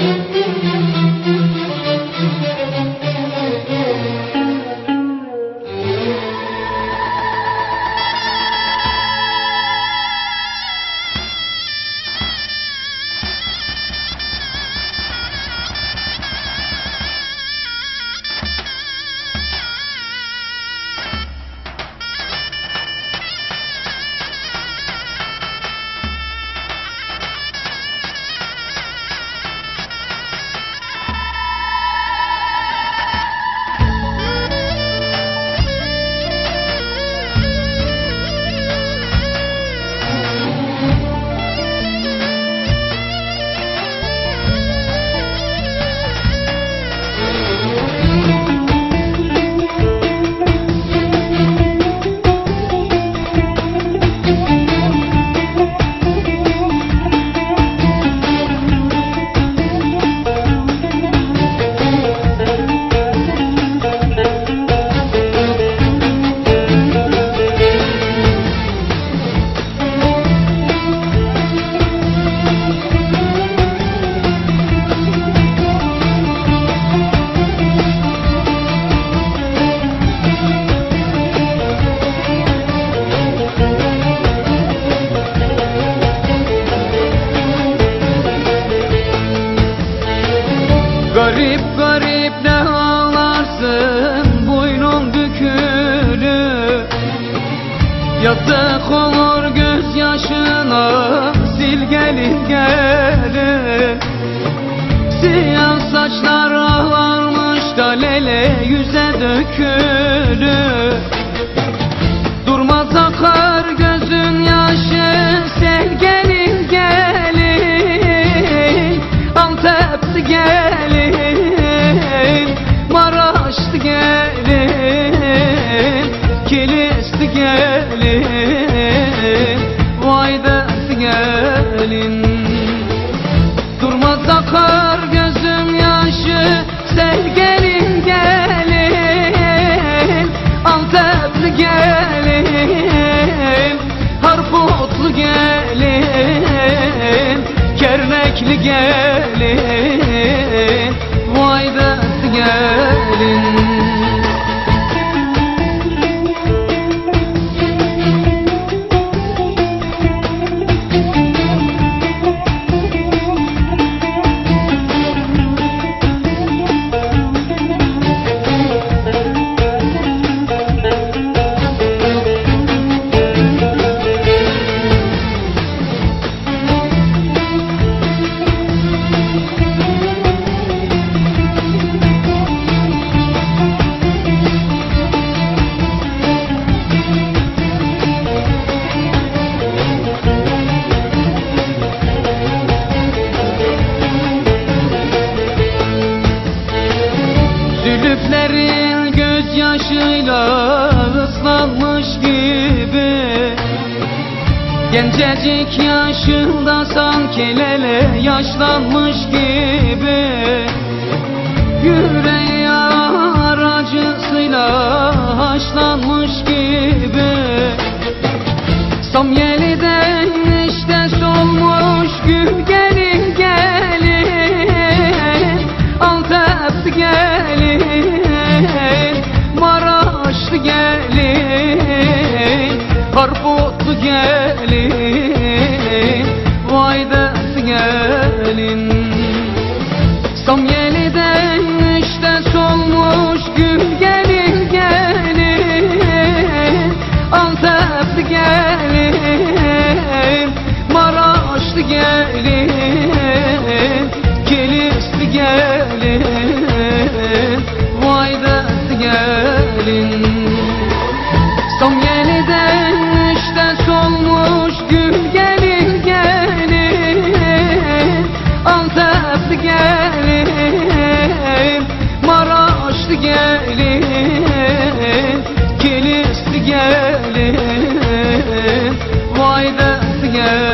Thank you. Garip garip ne ağlarsın boynun bükülü Yazık olur gözyaşına sil gelin gelin Siyah saçlar ağlarmış da lele yüze dökülü gelin Durmaz akar gözüm yaşı Sen gelin gelin. Antepli gelin Harputlu gelin. Kernekli gelin gözyaşıyla ıslanmış gibi. Gencecik yaşında sanki lele yaşlanmış gibi. Yüreği acısıyla haşlanmış gibi. Samyeli'den işte solmuş gül gelin yeah.